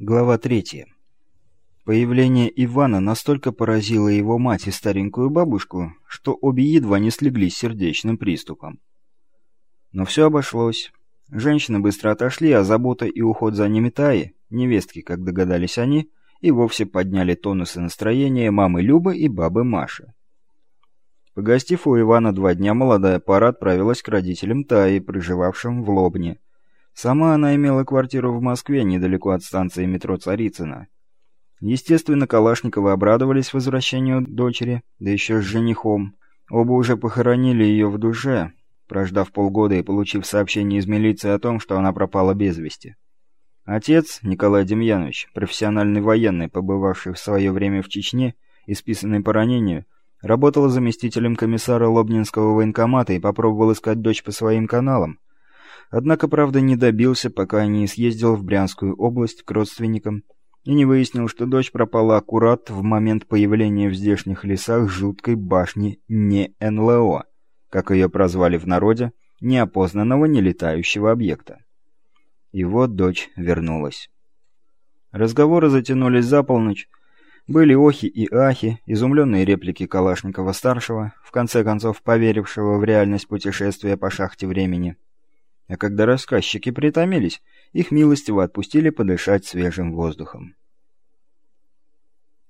Глава третья. Появление Ивана настолько поразило его мать и старенькую бабушку, что обе едва не слегли сердечным приступом. Но все обошлось. Женщины быстро отошли, а забота и уход за ними Таи, невестки, как догадались они, и вовсе подняли тонус и настроение мамы Любы и бабы Маши. Погостив у Ивана два дня, молодая пара отправилась к родителям Таи, проживавшим в Лобне, Сама она имела квартиру в Москве, недалеко от станции метро Царицына. Естественно, Калашниковы обрадовались возвращению дочери, да еще с женихом. Оба уже похоронили ее в душе, прождав полгода и получив сообщение из милиции о том, что она пропала без вести. Отец, Николай Демьянович, профессиональный военный, побывавший в свое время в Чечне и списанный по ранению, работал заместителем комиссара Лобнинского военкомата и попробовал искать дочь по своим каналам, Однако, правда, не добился, пока не съездил в Брянскую область к родственникам и не выяснил, что дочь пропала аккурат в момент появления в здешних лесах жуткой башни не НЛО, как ее прозвали в народе, неопознанного нелетающего объекта. И вот дочь вернулась. Разговоры затянулись за полночь, были охи и ахи, изумленные реплики Калашникова-старшего, в конце концов поверившего в реальность путешествия по шахте времени. А когда рассказчики притомились, их милостиво отпустили подышать свежим воздухом.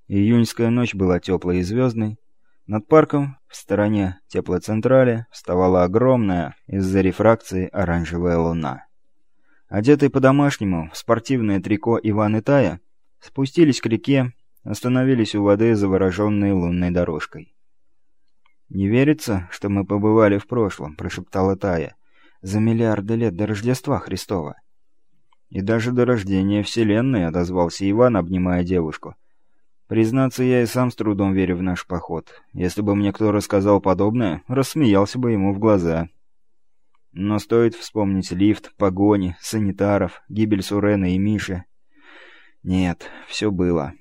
Июньская ночь была теплой и звездной. Над парком, в стороне теплоцентрали, вставала огромная из-за рефракции оранжевая луна. Одетые по-домашнему, в спортивное трико Иван и Тая, спустились к реке, остановились у воды, завороженные лунной дорожкой. «Не верится, что мы побывали в прошлом», — прошептала Тая за миллиарды лет до Рождества Христова. И даже до рождения Вселенной отозвался Иван, обнимая девушку. Признаться, я и сам с трудом верю в наш поход. Если бы мне кто рассказал подобное, рассмеялся бы ему в глаза. Но стоит вспомнить лифт, погони, санитаров, гибель Сурена и Миши. Нет, все было.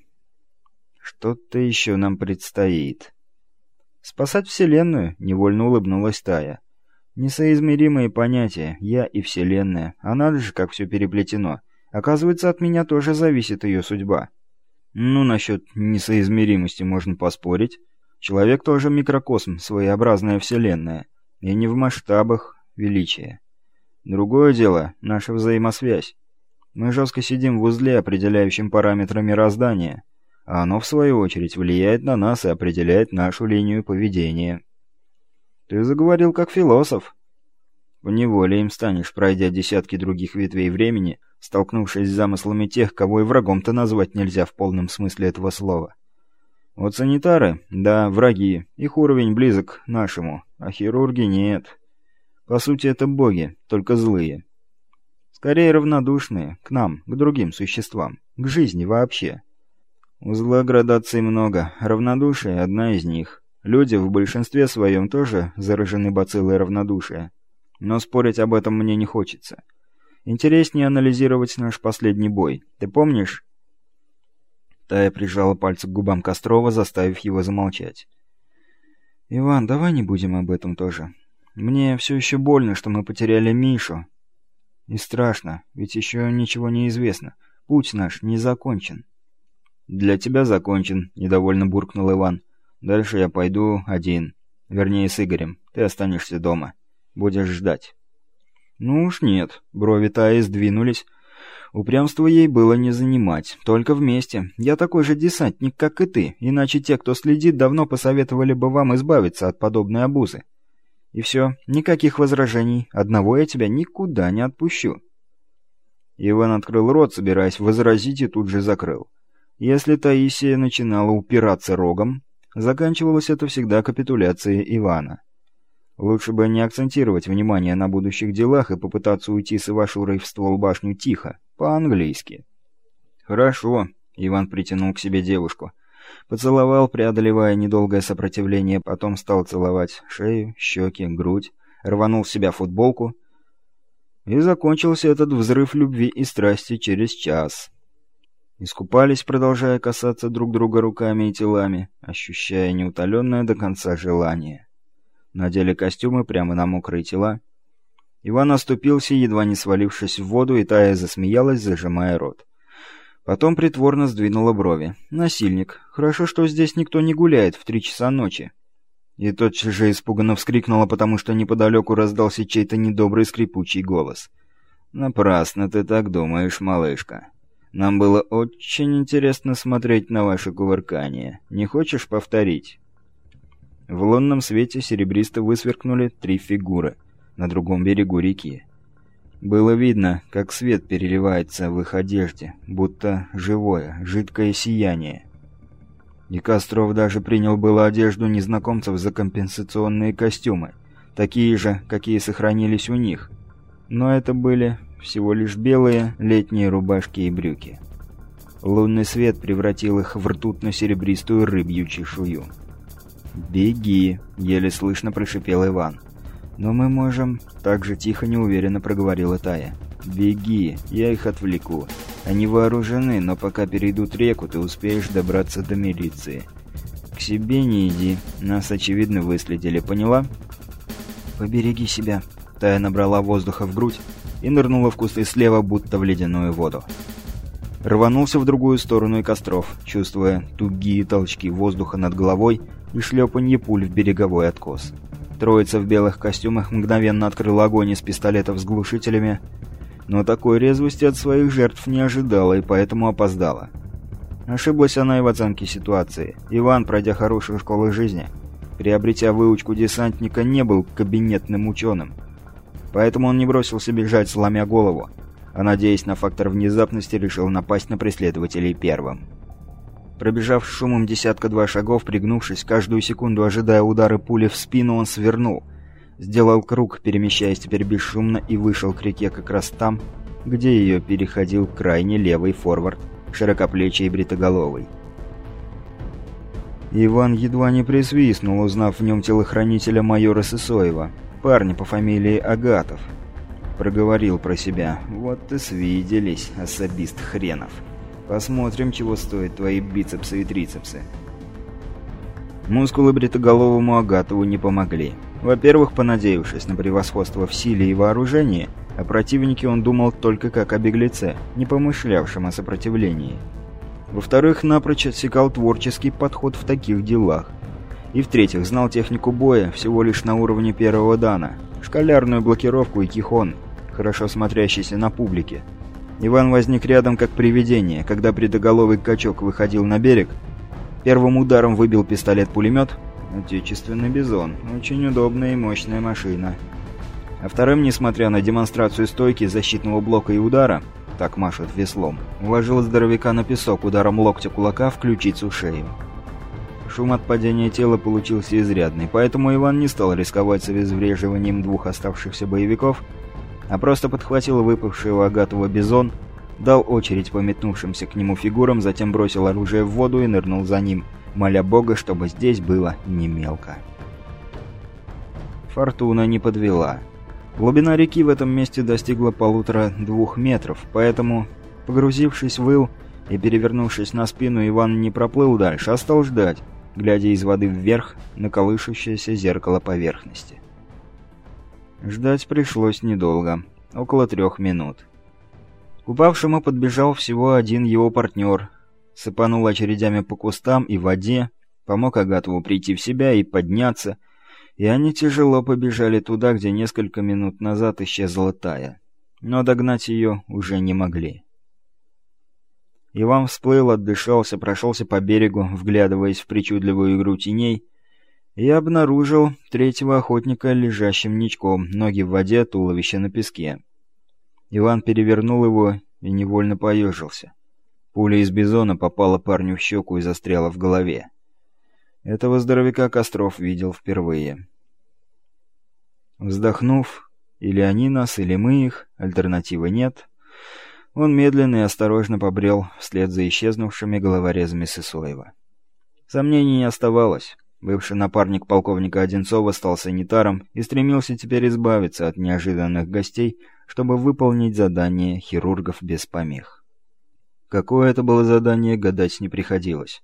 Что-то еще нам предстоит. Спасать Вселенную, невольно улыбнулась Тая. Несоизмеримые понятия, я и Вселенная. А надо же, как все переплетено. Оказывается, от меня тоже зависит ее судьба. Ну, насчет несоизмеримости можно поспорить. Человек тоже микрокосм, своеобразная Вселенная. И не в масштабах величия. Другое дело — наша взаимосвязь. Мы жестко сидим в узле, определяющем параметры мироздания, а оно, в свою очередь, влияет на нас и определяет нашу линию поведения. Ты заговорил как философ. Поневоле им станешь, пройдя десятки других ветвей времени, столкнувшись с замыслами тех, кого и врагом-то назвать нельзя в полном смысле этого слова. Вот санитары, да, враги, их уровень близок к нашему, а хирурги нет. По сути, это боги, только злые. Скорее равнодушные, к нам, к другим существам, к жизни вообще. У зла градаций много, равнодушие — одна из них. Люди в большинстве своем тоже заражены бациллой равнодушия. Но спорить об этом мне не хочется. Интереснее анализировать наш последний бой. Ты помнишь? Тая прижала пальцы к губам Кострова, заставив его замолчать. «Иван, давай не будем об этом тоже. Мне все еще больно, что мы потеряли Мишу. И страшно, ведь еще ничего не известно. Путь наш не закончен». «Для тебя закончен», — недовольно буркнул Иван. Дальше я пойду один. Вернее, с Игорем. Ты останешься дома. Будешь ждать». «Ну уж нет». Брови Таи сдвинулись. Упрямство ей было не занимать. Только вместе. Я такой же десантник, как и ты. Иначе те, кто следит, давно посоветовали бы вам избавиться от подобной обузы. И все. Никаких возражений. Одного я тебя никуда не отпущу. Иван открыл рот, собираясь возразить, и тут же закрыл. Если Таисия начинала упираться рогом, Заканчивалось это всегда капитуляцией Ивана. Лучше бы не акцентировать внимание на будущих делах и попытаться уйти с Ивашурой в ствол башню тихо, по-английски. «Хорошо», — Иван притянул к себе девушку. Поцеловал, преодолевая недолгое сопротивление, потом стал целовать шею, щеки, грудь, рванул в себя футболку. И закончился этот взрыв любви и страсти через час. Искупались, продолжая касаться друг друга руками и телами, ощущая неутоленное до конца желание. Надели костюмы прямо на мокрые тела. Иван оступился, едва не свалившись в воду, и Тая засмеялась, зажимая рот. Потом притворно сдвинула брови. «Насильник. Хорошо, что здесь никто не гуляет в три часа ночи». И тотчас же испуганно вскрикнула, потому что неподалеку раздался чей-то недобрый скрипучий голос. «Напрасно ты так думаешь, малышка. Нам было очень интересно смотреть на ваше кувыркание. Не хочешь повторить?» В лунном свете серебристо высверкнули три фигуры на другом берегу реки. Было видно, как свет переливается в их одежде, будто живое, жидкое сияние. И Костров даже принял было одежду незнакомцев за компенсационные костюмы, такие же, какие сохранились у них. Но это были всего лишь белые летние рубашки и брюки. Лунный свет превратил их в ртутно-серебристую рыбью чешую. «Беги!» — еле слышно прошипел Иван. «Но мы можем...» — так же тихо неуверенно проговорила Тая. «Беги, я их отвлеку. Они вооружены, но пока перейдут реку, ты успеешь добраться до милиции. К себе не иди, нас, очевидно, выследили, поняла?» «Побереги себя», — Тая набрала воздуха в грудь и нырнула в кусты слева, будто в ледяную воду. Рванулся в другую сторону и Костров, чувствуя тугие толчки воздуха над головой и шлепанье пуль в береговой откос. Троица в белых костюмах мгновенно открыла огонь из пистолетов с глушителями, но такой резвости от своих жертв не ожидала и поэтому опоздала. Ошиблась она и в оценке ситуации. Иван, пройдя хорошую школу жизни, приобретя выучку десантника, не был кабинетным ученым. Поэтому он не бросился бежать, сломя голову, а, надеясь на фактор внезапности, решил напасть на преследователей первым. Пробежав шумом десятка-два шагов, пригнувшись, каждую секунду ожидая удары пули в спину, он свернул. Сделал круг, перемещаясь теперь бесшумно, и вышел к реке как раз там, где ее переходил крайне левый форвард, широкоплечий и бритоголовый. Иван едва не присвистнул, узнав в нем телохранителя майора Сысоева, парня по фамилии Агатов. Проговорил про себя. «Вот и свиделись, особист хренов». Посмотрим, чего стоят твои бицепсы и трицепсы. Мускулы бритоголовому Агатову не помогли. Во-первых, понадеявшись на превосходство в силе и вооружении, о противнике он думал только как о беглеце, не помышлявшем о сопротивлении. Во-вторых, напрочь отсекал творческий подход в таких делах. И в-третьих, знал технику боя всего лишь на уровне первого дана, шкалярную блокировку и кихон, хорошо смотрящийся на публике, Иван возник рядом как привидение, когда предоголовый качок выходил на берег. Первым ударом выбил пистолет-пулемет. Отечественный бизон. Очень удобная и мощная машина. А вторым, несмотря на демонстрацию стойки, защитного блока и удара, так машут веслом, уложил здоровяка на песок ударом локтя кулака в ключицу шею. Шум от падения тела получился изрядный, поэтому Иван не стал рисковать с обезвреживанием двух оставшихся боевиков, а просто подхватил выпавший у Агатова бизон, дал очередь по метнувшимся к нему фигурам, затем бросил оружие в воду и нырнул за ним, моля бога, чтобы здесь было не мелко. Фортуна не подвела. Глубина реки в этом месте достигла полутора-двух метров, поэтому, погрузившись в ил и перевернувшись на спину, Иван не проплыл дальше, а стал ждать, глядя из воды вверх на колышущееся зеркало поверхности. Ждать пришлось недолго, около трех минут. К упавшему подбежал всего один его партнер, сыпанул очередями по кустам и воде, помог Агатову прийти в себя и подняться, и они тяжело побежали туда, где несколько минут назад исчезла Тая. Но догнать ее уже не могли. Иван всплыл, отдышался, прошелся по берегу, вглядываясь в причудливую игру теней, я обнаружил третьего охотника лежащим ничком, ноги в воде, туловище на песке. Иван перевернул его и невольно поежился. Пуля из бизона попала парню в щеку и застряла в голове. Этого здоровяка Костров видел впервые. Вздохнув, или они нас, или мы их, альтернативы нет, он медленно и осторожно побрел вслед за исчезнувшими головорезами Сысоева. Сомнений не оставалось. Бывший напарник полковника Одинцова стал санитаром и стремился теперь избавиться от неожиданных гостей, чтобы выполнить задание хирургов без помех. Какое это было задание, гадать не приходилось.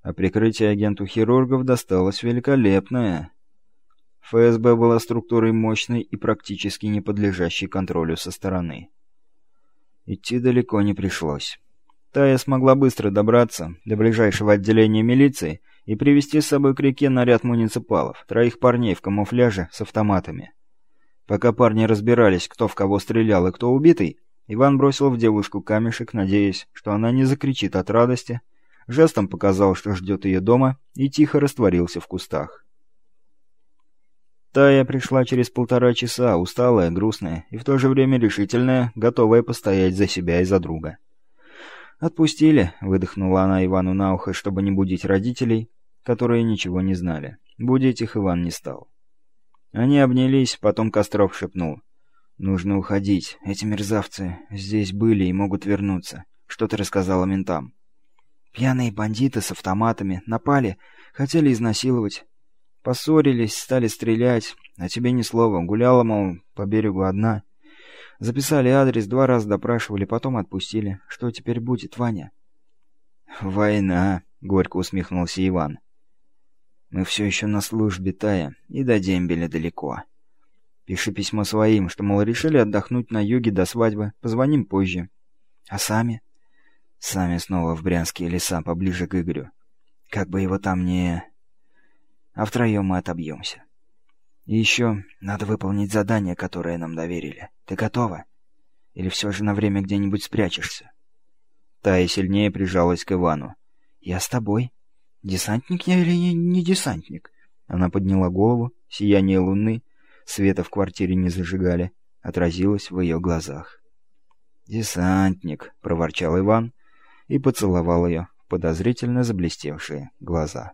А прикрытие агенту хирургов досталось великолепное. ФСБ была структурой мощной и практически не подлежащей контролю со стороны. Идти далеко не пришлось. Тая смогла быстро добраться до ближайшего отделения милиции и привести с собой к реке наряд муниципалов, троих парней в камуфляже с автоматами. Пока парни разбирались, кто в кого стрелял и кто убитый, Иван бросил в девушку камешек, надеясь, что она не закричит от радости, жестом показал, что ждет ее дома, и тихо растворился в кустах. Тая пришла через полтора часа, усталая, грустная и в то же время решительная, готовая постоять за себя и за друга. «Отпустили», — выдохнула она Ивану на ухо, чтобы не будить родителей, которые ничего не знали. Будить их Иван не стал. Они обнялись, потом Костров шепнул. «Нужно уходить. Эти мерзавцы здесь были и могут вернуться. Что ты рассказала ментам?» «Пьяные бандиты с автоматами напали, хотели изнасиловать. Поссорились, стали стрелять, а тебе ни слова. Гуляла, мол, по берегу одна. Записали адрес, два раза допрашивали, потом отпустили. Что теперь будет, Ваня?» «Война», — горько усмехнулся Иван. «Мы все еще на службе, Тая, и до дембеля далеко. Пиши письмо своим, что, мол, решили отдохнуть на юге до свадьбы, позвоним позже. А сами?» «Сами снова в брянские леса, поближе к Игорю. Как бы его там не...» «А втроем мы отобьемся». И еще надо выполнить задание, которое нам доверили. Ты готова? Или все же на время где-нибудь спрячешься?» Тая сильнее прижалась к Ивану. «Я с тобой. Десантник я или не, не десантник?» Она подняла голову, сияние луны, света в квартире не зажигали, отразилось в ее глазах. «Десантник», — проворчал Иван и поцеловал ее в подозрительно заблестевшие глаза.